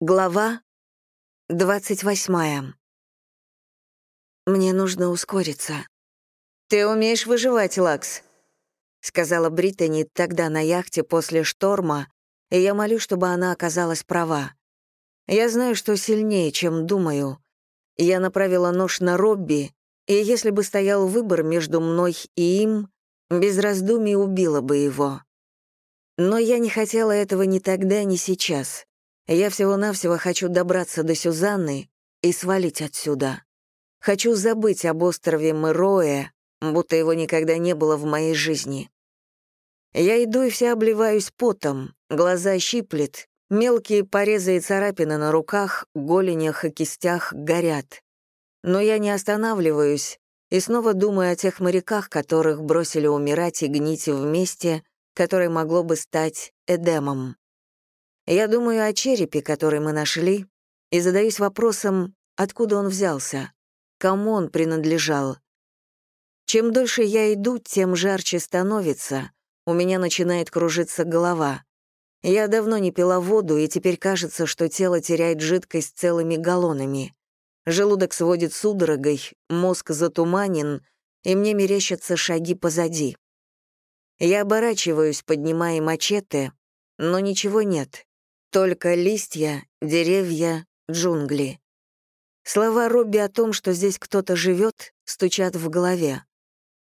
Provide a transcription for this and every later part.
Глава 28. «Мне нужно ускориться». «Ты умеешь выживать, Лакс», — сказала Британи тогда на яхте после шторма, и я молю, чтобы она оказалась права. Я знаю, что сильнее, чем думаю. Я направила нож на Робби, и если бы стоял выбор между мной и им, без раздумий убила бы его. Но я не хотела этого ни тогда, ни сейчас. Я всего-навсего хочу добраться до Сюзанны и свалить отсюда. Хочу забыть об острове Мэроэ, будто его никогда не было в моей жизни. Я иду и вся обливаюсь потом, глаза щиплет, мелкие порезы и царапины на руках, голенях и кистях горят. Но я не останавливаюсь и снова думаю о тех моряках, которых бросили умирать и гнить в месте, которое могло бы стать Эдемом. Я думаю о черепе, который мы нашли, и задаюсь вопросом, откуда он взялся, кому он принадлежал. Чем дольше я иду, тем жарче становится, у меня начинает кружиться голова. Я давно не пила воду, и теперь кажется, что тело теряет жидкость целыми галлонами. Желудок сводит судорогой, мозг затуманен, и мне мерещатся шаги позади. Я оборачиваюсь, поднимая мачете, но ничего нет. Только листья, деревья, джунгли. Слова Робби о том, что здесь кто-то живет, стучат в голове.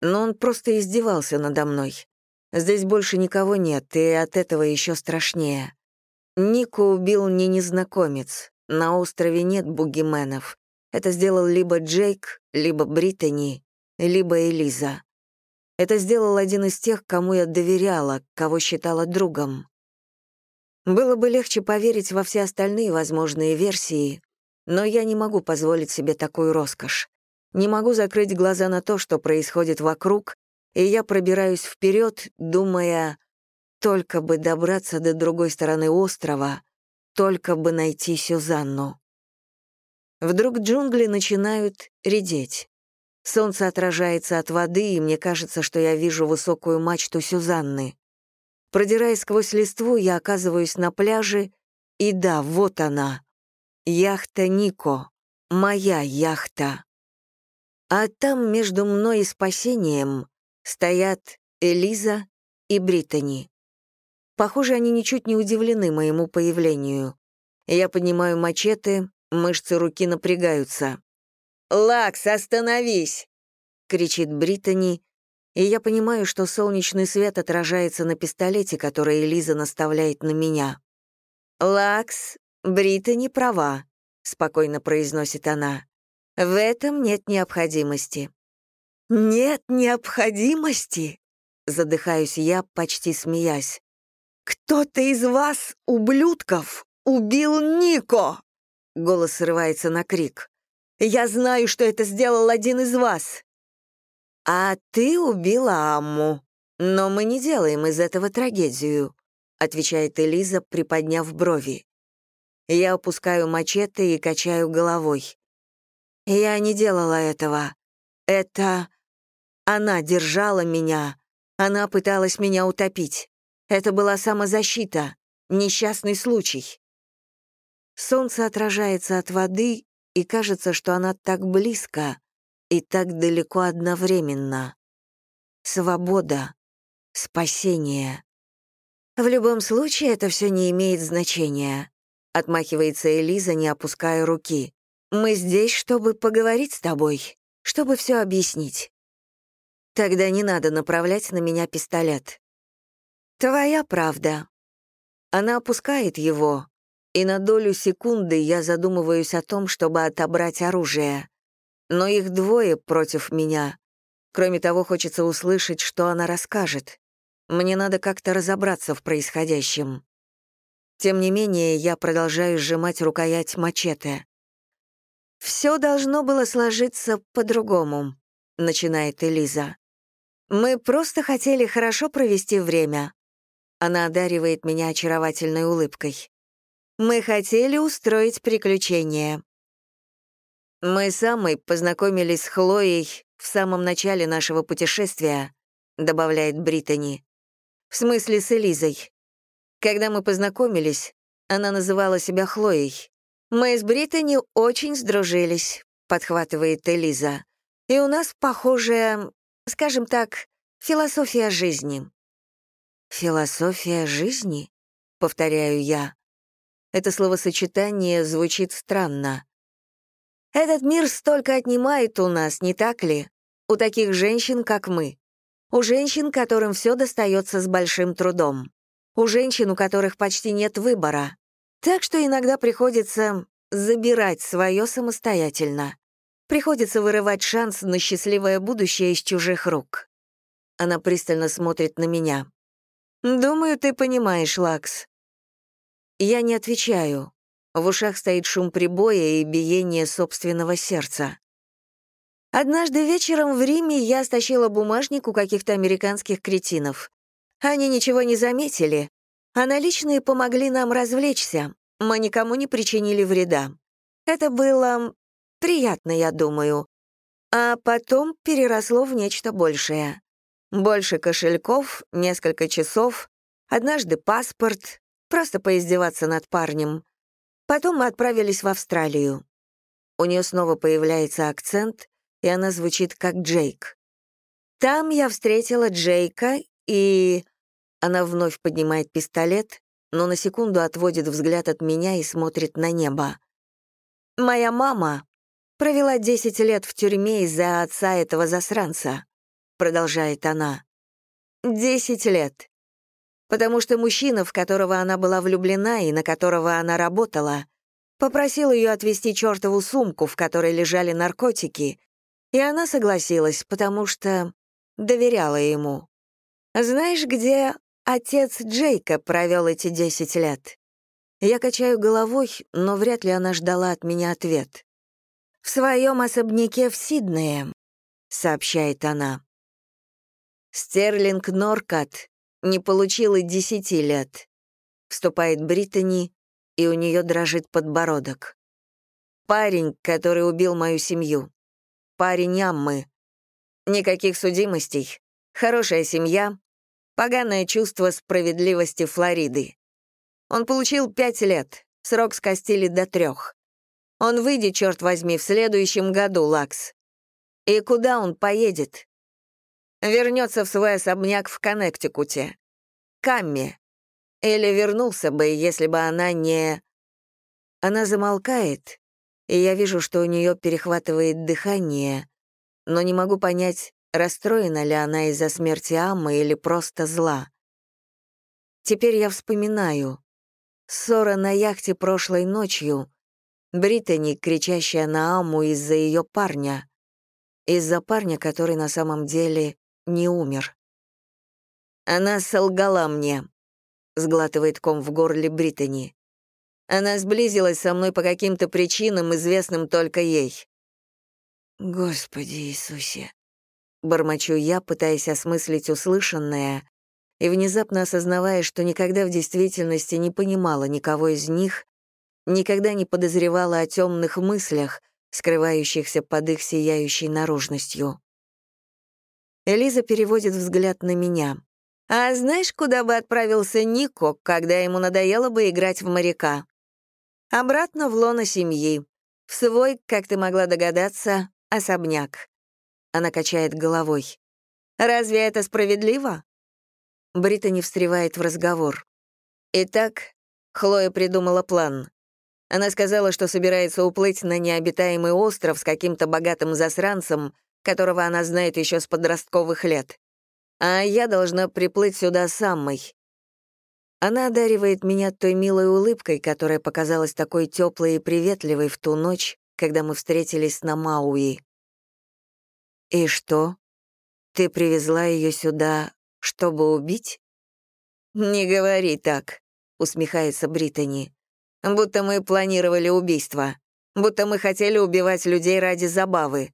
Но он просто издевался надо мной. Здесь больше никого нет, и от этого еще страшнее. Нику убил не незнакомец. На острове нет бугименов. Это сделал либо Джейк, либо Британи, либо Элиза. Это сделал один из тех, кому я доверяла, кого считала другом. Было бы легче поверить во все остальные возможные версии, но я не могу позволить себе такую роскошь. Не могу закрыть глаза на то, что происходит вокруг, и я пробираюсь вперед, думая, только бы добраться до другой стороны острова, только бы найти Сюзанну. Вдруг джунгли начинают редеть. Солнце отражается от воды, и мне кажется, что я вижу высокую мачту Сюзанны. Продираясь сквозь листву, я оказываюсь на пляже, и да, вот она. Яхта Нико. Моя яхта. А там между мной и спасением стоят Элиза и Британи. Похоже, они ничуть не удивлены моему появлению. Я поднимаю мачете, мышцы руки напрягаются. «Лакс, остановись!» — кричит Британи, и я понимаю, что солнечный свет отражается на пистолете, который Элиза наставляет на меня. «Лакс, Брита не права», — спокойно произносит она. «В этом нет необходимости». «Нет необходимости?» — задыхаюсь я, почти смеясь. «Кто-то из вас, ублюдков, убил Нико!» Голос срывается на крик. «Я знаю, что это сделал один из вас. «А ты убила Амму. Но мы не делаем из этого трагедию», — отвечает Элиза, приподняв брови. Я опускаю мачете и качаю головой. «Я не делала этого. Это... Она держала меня. Она пыталась меня утопить. Это была самозащита, несчастный случай». Солнце отражается от воды, и кажется, что она так близко, и так далеко одновременно. Свобода, спасение. В любом случае это все не имеет значения, отмахивается Элиза, не опуская руки. Мы здесь, чтобы поговорить с тобой, чтобы все объяснить. Тогда не надо направлять на меня пистолет. Твоя правда. Она опускает его, и на долю секунды я задумываюсь о том, чтобы отобрать оружие но их двое против меня. Кроме того, хочется услышать, что она расскажет. Мне надо как-то разобраться в происходящем. Тем не менее, я продолжаю сжимать рукоять мачете. «Все должно было сложиться по-другому», — начинает Элиза. «Мы просто хотели хорошо провести время». Она одаривает меня очаровательной улыбкой. «Мы хотели устроить приключение. «Мы с Амой познакомились с Хлоей в самом начале нашего путешествия», добавляет Британи. «В смысле с Элизой. Когда мы познакомились, Она называла себя Хлоей. «Мы с Британи очень сдружились», — подхватывает Элиза. «И у нас похожая, скажем так, философия жизни». «Философия жизни?» — повторяю я. Это словосочетание звучит странно. «Этот мир столько отнимает у нас, не так ли? У таких женщин, как мы. У женщин, которым все достается с большим трудом. У женщин, у которых почти нет выбора. Так что иногда приходится забирать свое самостоятельно. Приходится вырывать шанс на счастливое будущее из чужих рук. Она пристально смотрит на меня. «Думаю, ты понимаешь, Лакс». Я не отвечаю. В ушах стоит шум прибоя и биение собственного сердца. Однажды вечером в Риме я стащила бумажник у каких-то американских кретинов. Они ничего не заметили, а наличные помогли нам развлечься. Мы никому не причинили вреда. Это было приятно, я думаю. А потом переросло в нечто большее. Больше кошельков, несколько часов, однажды паспорт, просто поиздеваться над парнем. Потом мы отправились в Австралию. У нее снова появляется акцент, и она звучит как Джейк. Там я встретила Джейка, и... Она вновь поднимает пистолет, но на секунду отводит взгляд от меня и смотрит на небо. «Моя мама провела 10 лет в тюрьме из-за отца этого засранца», — продолжает она. «Десять лет. Потому что мужчина, в которого она была влюблена и на которого она работала, попросил ее отвезти чертову сумку, в которой лежали наркотики, и она согласилась, потому что доверяла ему. Знаешь, где отец Джейка провел эти десять лет? Я качаю головой, но вряд ли она ждала от меня ответ. «В своем особняке в Сиднее», — сообщает она. Стерлинг Норкат не получил и десяти лет. Вступает Британи, и у нее дрожит подбородок. Парень, который убил мою семью парень Аммы. Никаких судимостей, хорошая семья, поганое чувство справедливости Флориды. Он получил пять лет, срок скостили до трех. Он выйдет, черт возьми, в следующем году, Лакс. И куда он поедет? Вернется в свой особняк в Коннектикуте. Камме. Или вернулся бы, если бы она не... Она замолкает, и я вижу, что у нее перехватывает дыхание, но не могу понять, расстроена ли она из-за смерти Аммы или просто зла. Теперь я вспоминаю. Ссора на яхте прошлой ночью, Британи, кричащая на Амму из-за ее парня, из-за парня, который на самом деле не умер. «Она солгала мне», — сглатывает ком в горле Британи. Она сблизилась со мной по каким-то причинам, известным только ей. «Господи Иисусе!» Бормочу я, пытаясь осмыслить услышанное, и внезапно осознавая, что никогда в действительности не понимала никого из них, никогда не подозревала о темных мыслях, скрывающихся под их сияющей наружностью. Элиза переводит взгляд на меня. «А знаешь, куда бы отправился Нико, когда ему надоело бы играть в моряка?» Обратно в лоно семьи. В свой, как ты могла догадаться, особняк. Она качает головой. «Разве это справедливо?» Брита не встревает в разговор. Итак, Хлоя придумала план. Она сказала, что собирается уплыть на необитаемый остров с каким-то богатым засранцем, которого она знает еще с подростковых лет. А я должна приплыть сюда самой. Она одаривает меня той милой улыбкой, которая показалась такой теплой и приветливой в ту ночь, когда мы встретились на Мауи. «И что? Ты привезла ее сюда, чтобы убить?» «Не говори так», — усмехается Британи. «Будто мы планировали убийство. Будто мы хотели убивать людей ради забавы.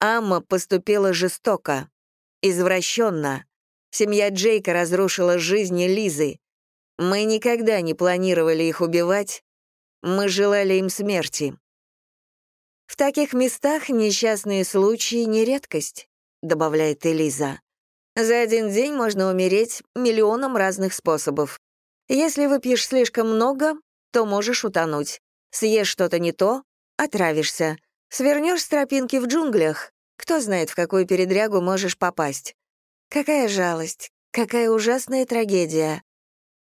Амма поступила жестоко, извращенно. Семья Джейка разрушила жизни Лизы, мы никогда не планировали их убивать, мы желали им смерти. В таких местах несчастные случаи не редкость, добавляет Элиза. За один день можно умереть миллионом разных способов. Если выпьешь слишком много, то можешь утонуть. Съешь что-то не то — отравишься. Свернешь с тропинки в джунглях, кто знает, в какую передрягу можешь попасть. Какая жалость, какая ужасная трагедия.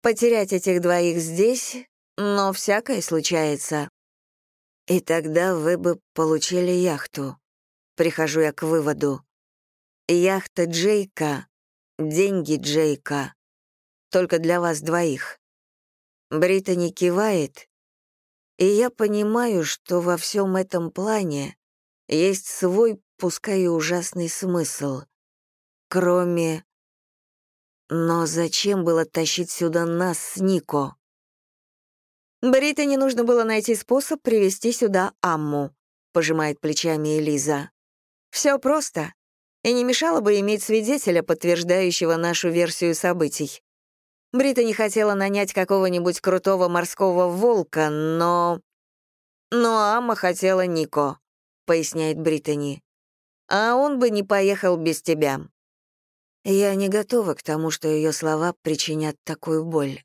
Потерять этих двоих здесь, но всякое случается. И тогда вы бы получили яхту. Прихожу я к выводу. Яхта Джейка, деньги Джейка. Только для вас двоих. Британи кивает, и я понимаю, что во всем этом плане есть свой, пускай и ужасный смысл. Кроме... Но зачем было тащить сюда нас с Нико? Бриттани нужно было найти способ привести сюда Амму, пожимает плечами Элиза. Все просто. И не мешало бы иметь свидетеля, подтверждающего нашу версию событий. Брита не хотела нанять какого-нибудь крутого морского волка, но... Но Амма хотела Нико, поясняет Британи. А он бы не поехал без тебя. Я не готова к тому, что ее слова причинят такую боль.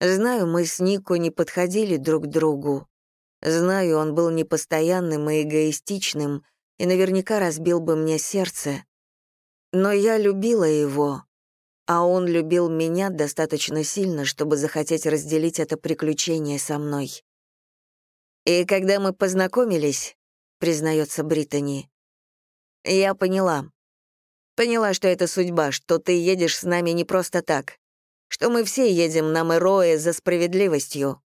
Знаю, мы с Нико не подходили друг к другу. Знаю, он был непостоянным и эгоистичным, и наверняка разбил бы мне сердце. Но я любила его, а он любил меня достаточно сильно, чтобы захотеть разделить это приключение со мной. И когда мы познакомились, признается Британи, я поняла. Поняла, что это судьба, что ты едешь с нами не просто так, что мы все едем на Мэроэ за справедливостью.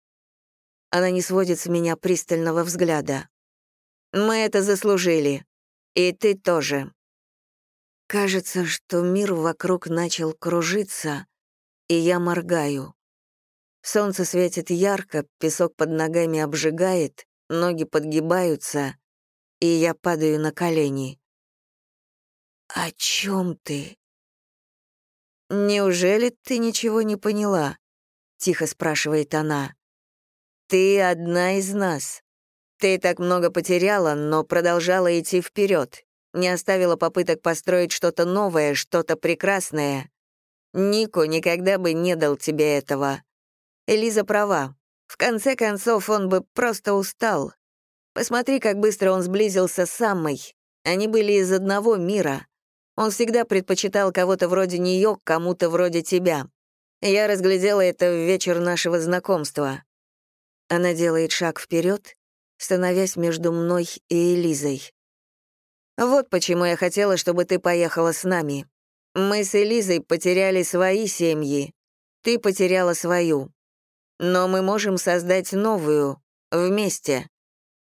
Она не сводит с меня пристального взгляда. Мы это заслужили. И ты тоже. Кажется, что мир вокруг начал кружиться, и я моргаю. Солнце светит ярко, песок под ногами обжигает, ноги подгибаются, и я падаю на колени. «О чем ты?» «Неужели ты ничего не поняла?» — тихо спрашивает она. «Ты одна из нас. Ты так много потеряла, но продолжала идти вперед не оставила попыток построить что-то новое, что-то прекрасное. Нико никогда бы не дал тебе этого. Элиза права. В конце концов, он бы просто устал. Посмотри, как быстро он сблизился с Саммой. Они были из одного мира. Он всегда предпочитал кого-то вроде нее, кому-то вроде тебя. Я разглядела это в вечер нашего знакомства. Она делает шаг вперед, становясь между мной и Элизой. Вот почему я хотела, чтобы ты поехала с нами. Мы с Элизой потеряли свои семьи. Ты потеряла свою. Но мы можем создать новую, вместе.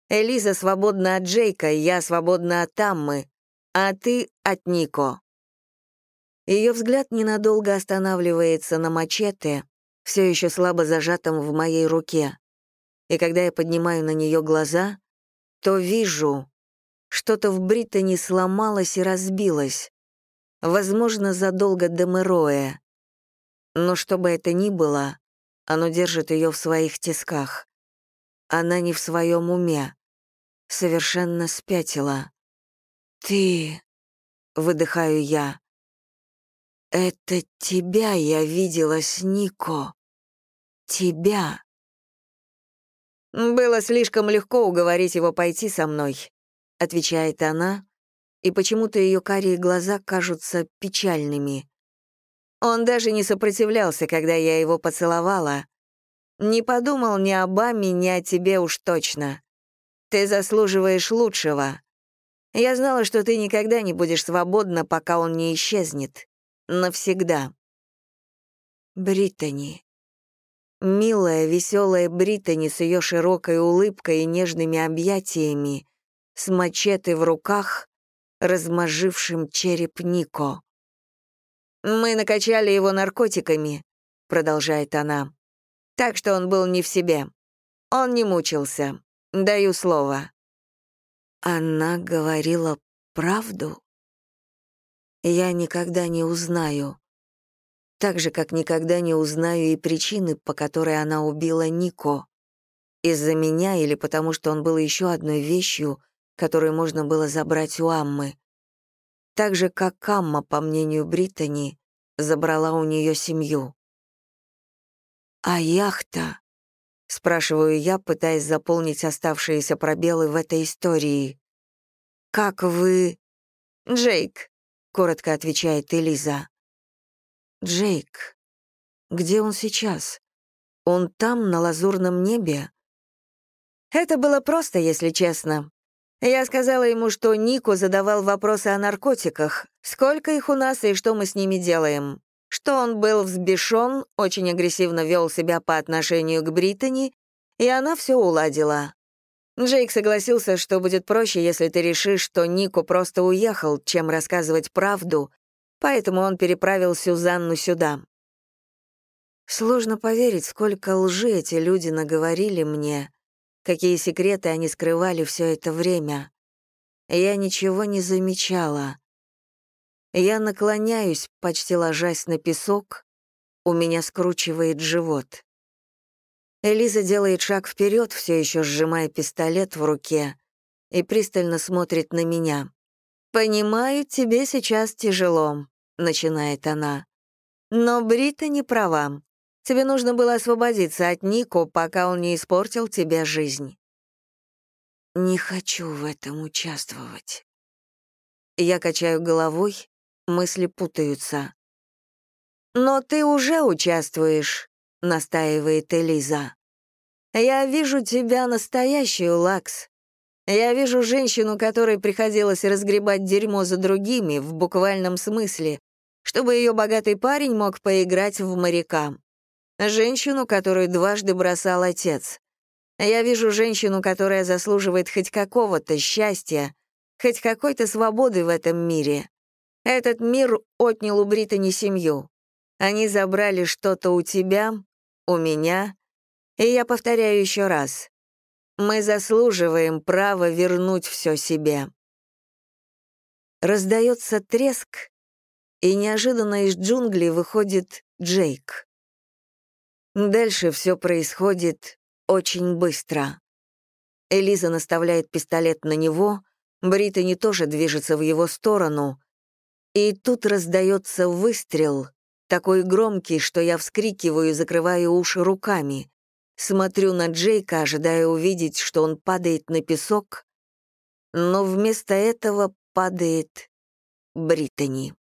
Элиза свободна от Джейка, я свободна от Таммы, а ты — от Нико». Ее взгляд ненадолго останавливается на мачете, все еще слабо зажатом в моей руке. И когда я поднимаю на нее глаза, то вижу, что-то в Британи сломалось и разбилось. Возможно, задолго до Мэроя. Но что бы это ни было, оно держит ее в своих тисках. Она не в своем уме. Совершенно спятила. «Ты...» — выдыхаю я. «Это тебя я видела с Нико. Тебя». Было слишком легко уговорить его пойти со мной отвечает она, и почему-то ее карие глаза кажутся печальными. Он даже не сопротивлялся, когда я его поцеловала. Не подумал ни об Аме, ни о тебе уж точно. Ты заслуживаешь лучшего. Я знала, что ты никогда не будешь свободна, пока он не исчезнет. Навсегда. Британи. Милая, веселая Британи с ее широкой улыбкой и нежными объятиями с мачете в руках, размозжившим череп Нико. «Мы накачали его наркотиками», — продолжает она. «Так что он был не в себе. Он не мучился. Даю слово». Она говорила правду? Я никогда не узнаю. Так же, как никогда не узнаю и причины, по которой она убила Нико. Из-за меня или потому, что он был еще одной вещью, которую можно было забрать у Аммы. Так же, как Амма, по мнению Британи, забрала у нее семью. «А яхта?» — спрашиваю я, пытаясь заполнить оставшиеся пробелы в этой истории. «Как вы...» «Джейк», — коротко отвечает Элиза. «Джейк. Где он сейчас? Он там, на лазурном небе?» Это было просто, если честно. Я сказала ему, что Нико задавал вопросы о наркотиках, сколько их у нас и что мы с ними делаем. Что он был взбешен, очень агрессивно вел себя по отношению к Британи, и она все уладила. Джейк согласился, что будет проще, если ты решишь, что Нико просто уехал, чем рассказывать правду, поэтому он переправил Сюзанну сюда. Сложно поверить, сколько лжи эти люди наговорили мне, какие секреты они скрывали все это время. Я ничего не замечала. Я наклоняюсь, почти ложась на песок, у меня скручивает живот. Элиза делает шаг вперед, все еще сжимая пистолет в руке, и пристально смотрит на меня. «Понимаю, тебе сейчас тяжело», — начинает она. «Но Брита не права. Тебе нужно было освободиться от Нико, пока он не испортил тебе жизнь». «Не хочу в этом участвовать». Я качаю головой, мысли путаются. «Но ты уже участвуешь», — настаивает Элиза. «Я вижу тебя настоящую, Лакс. Я вижу женщину, которой приходилось разгребать дерьмо за другими, в буквальном смысле, чтобы ее богатый парень мог поиграть в моряка. Женщину, которую дважды бросал отец. Я вижу женщину, которая заслуживает хоть какого-то счастья, хоть какой-то свободы в этом мире. Этот мир отнял у Британи семью. Они забрали что-то у тебя, у меня, и я повторяю еще раз. Мы заслуживаем права вернуть все себе. Раздается треск, и неожиданно из джунглей выходит Джейк. Дальше все происходит очень быстро. Элиза наставляет пистолет на него, Британи тоже движется в его сторону, и тут раздается выстрел, такой громкий, что я вскрикиваю и закрываю уши руками. Смотрю на Джейка, ожидая увидеть, что он падает на песок, но вместо этого падает Британи.